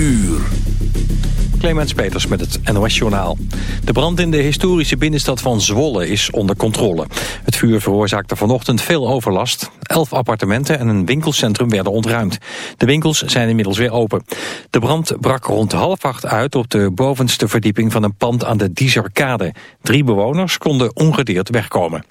uur. Clemens Peters met het NOS-journaal. De brand in de historische binnenstad van Zwolle is onder controle. Het vuur veroorzaakte vanochtend veel overlast. Elf appartementen en een winkelcentrum werden ontruimd. De winkels zijn inmiddels weer open. De brand brak rond half acht uit op de bovenste verdieping van een pand aan de Dieserkade. Drie bewoners konden ongedeerd wegkomen.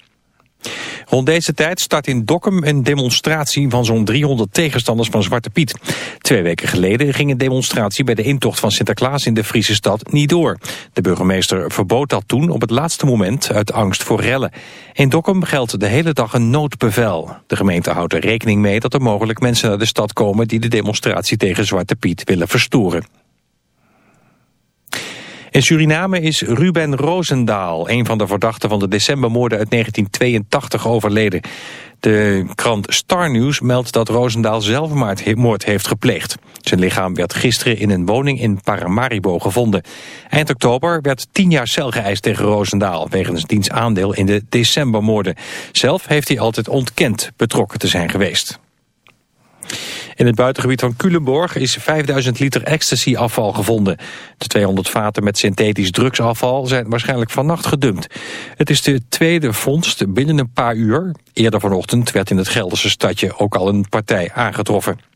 Rond deze tijd start in Dokkum een demonstratie van zo'n 300 tegenstanders van Zwarte Piet. Twee weken geleden ging een demonstratie bij de intocht van Sinterklaas in de Friese stad niet door. De burgemeester verbood dat toen op het laatste moment uit angst voor rellen. In Dokkum geldt de hele dag een noodbevel. De gemeente houdt er rekening mee dat er mogelijk mensen naar de stad komen die de demonstratie tegen Zwarte Piet willen verstoren. In Suriname is Ruben Roosendaal, een van de verdachten van de decembermoorden uit 1982, overleden. De krant Star News meldt dat Roosendaal zelfmoord heeft gepleegd. Zijn lichaam werd gisteren in een woning in Paramaribo gevonden. Eind oktober werd tien jaar cel geëist tegen Roosendaal... wegens diens aandeel in de decembermoorden. Zelf heeft hij altijd ontkend betrokken te zijn geweest. In het buitengebied van Culemborg is 5000 liter ecstasy-afval gevonden. De 200 vaten met synthetisch drugsafval zijn waarschijnlijk vannacht gedumpt. Het is de tweede vondst binnen een paar uur. Eerder vanochtend werd in het Gelderse stadje ook al een partij aangetroffen.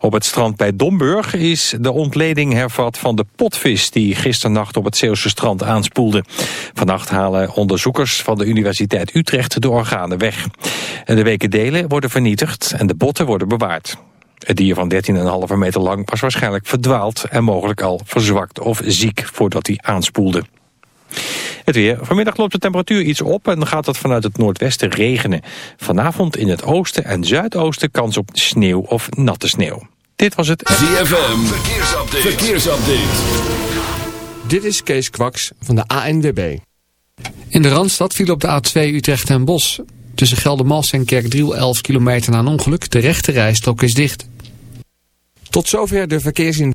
Op het strand bij Domburg is de ontleding hervat van de potvis... die gisternacht op het Zeeuwse strand aanspoelde. Vannacht halen onderzoekers van de Universiteit Utrecht de organen weg. De weken delen worden vernietigd en de botten worden bewaard. Het dier van 13,5 meter lang was waarschijnlijk verdwaald... en mogelijk al verzwakt of ziek voordat hij aanspoelde. Het weer. Vanmiddag loopt de temperatuur iets op en gaat het vanuit het noordwesten regenen. Vanavond in het oosten en zuidoosten kans op sneeuw of natte sneeuw. Dit was het... ZFM. Verkeersupdate. Verkeersupdate. Dit is Kees Kwaks van de ANWB. In de Randstad viel op de A2 Utrecht en Bos. Tussen Geldermals en Kerkdriel 11 kilometer na een ongeluk. De rechte rijstrook is dicht. Tot zover de verkeersin.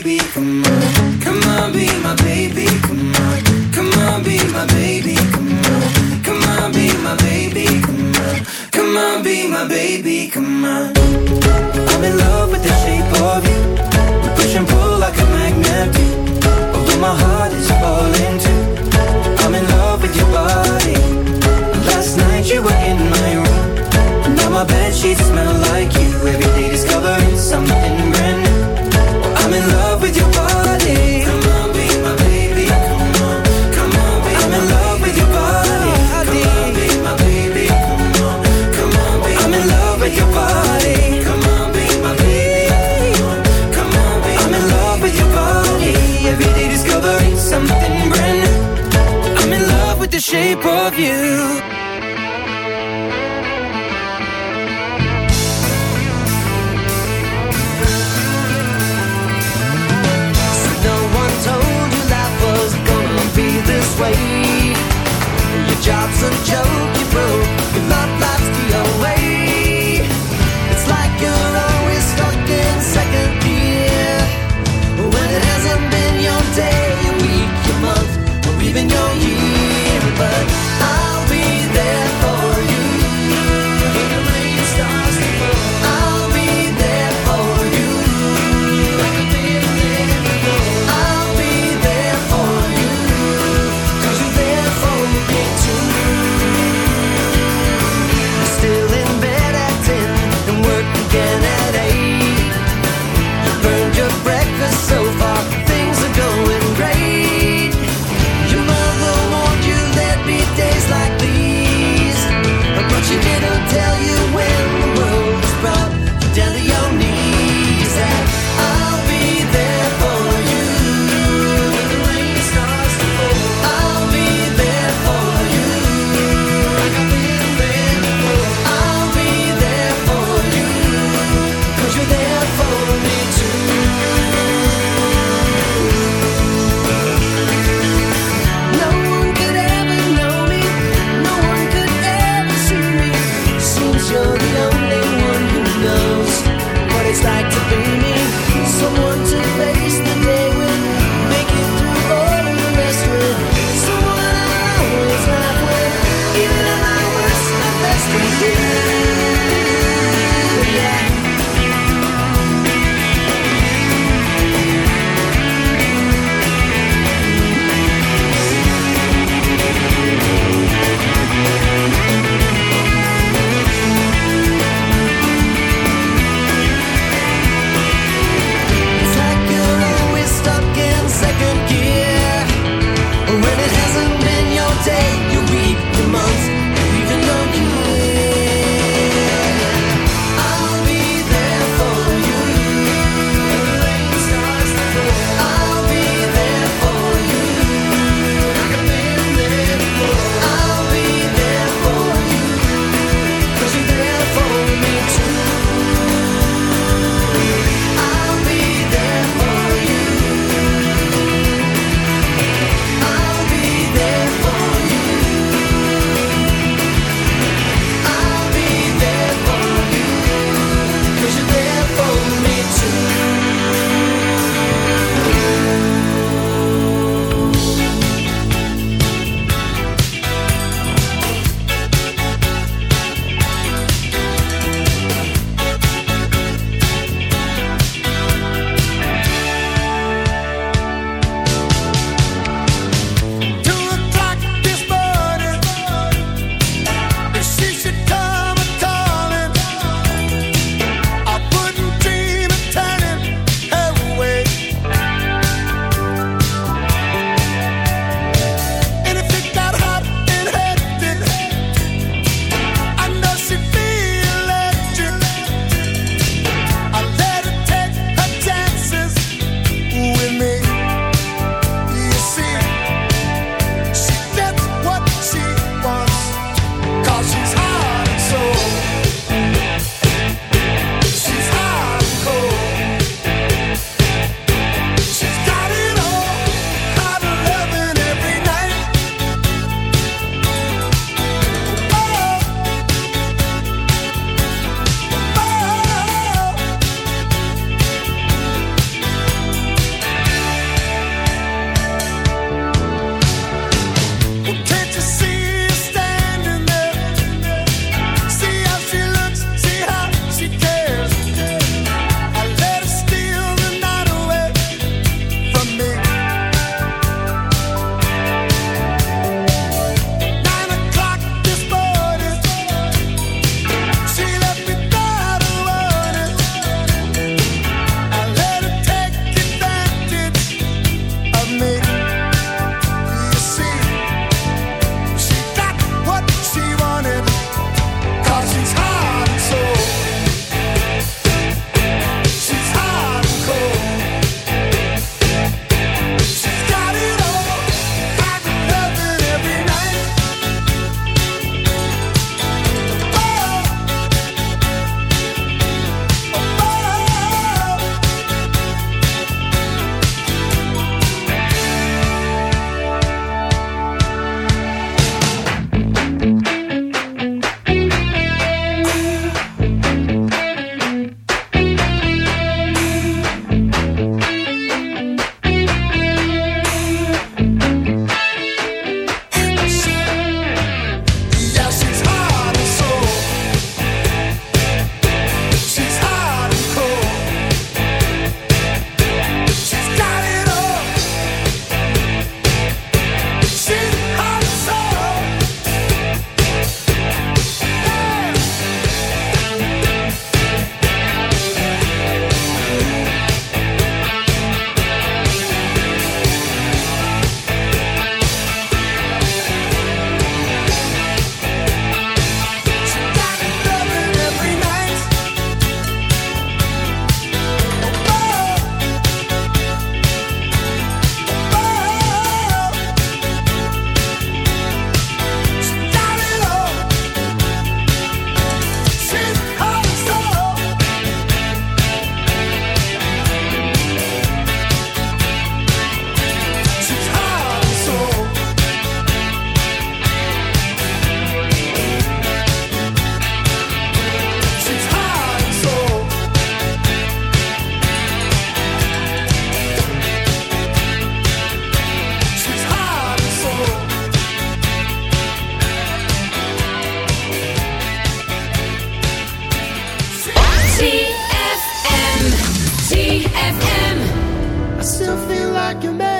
Still feel like a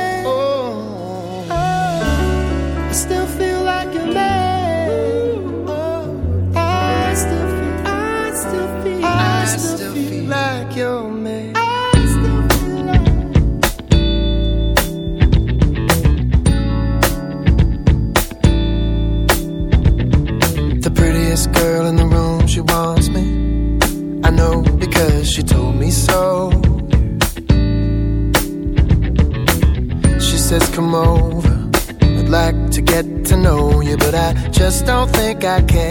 Can.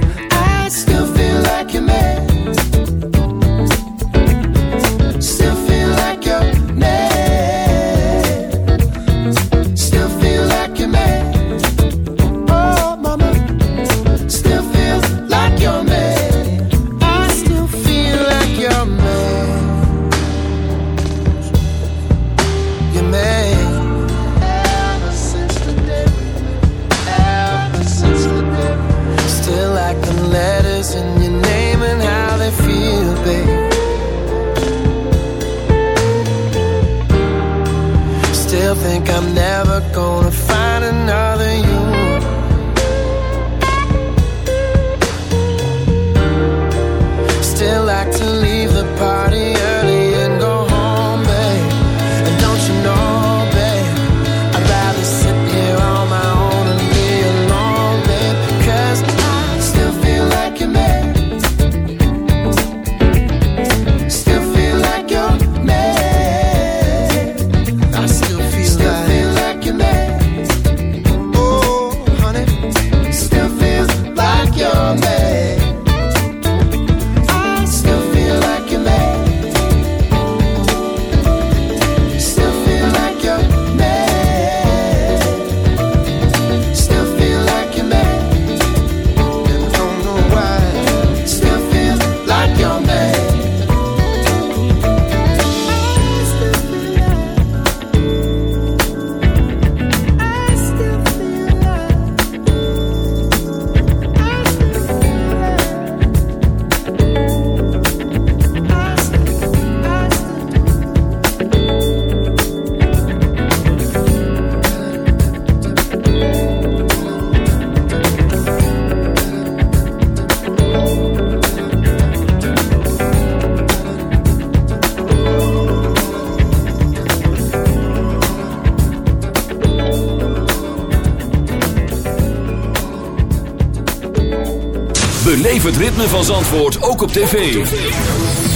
ritme van Zandvoort ook op tv.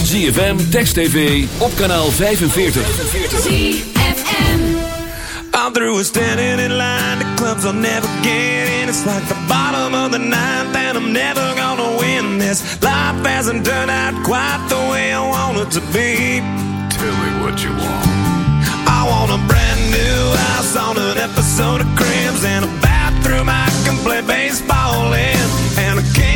ZFM, Text TV, op kanaal 45. ZFM. I'm through with standing in line. The clubs I'll never get in. It's like the bottom of the ninth, and I'm never gonna win this. Life hasn't turned out quite the way I want it to be. Tell me what you want. I want a brand new house on an episode of Cribs and a bathroom I can play baseball in, and a king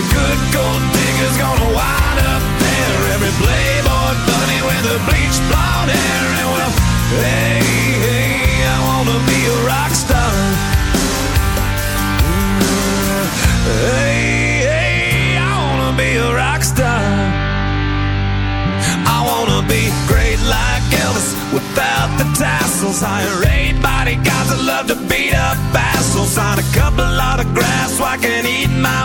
Good gold digger's gonna wind up there. Every playboy bunny with the bleached blonde hair. And well, hey, hey, I wanna be a rock star. Mm, hey, hey, I wanna be a rock star. I wanna be great like Elvis without the tassels. Hire eight bodyguards that love to beat up assholes. Sign a couple autographs so I can eat my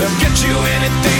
They'll get you anything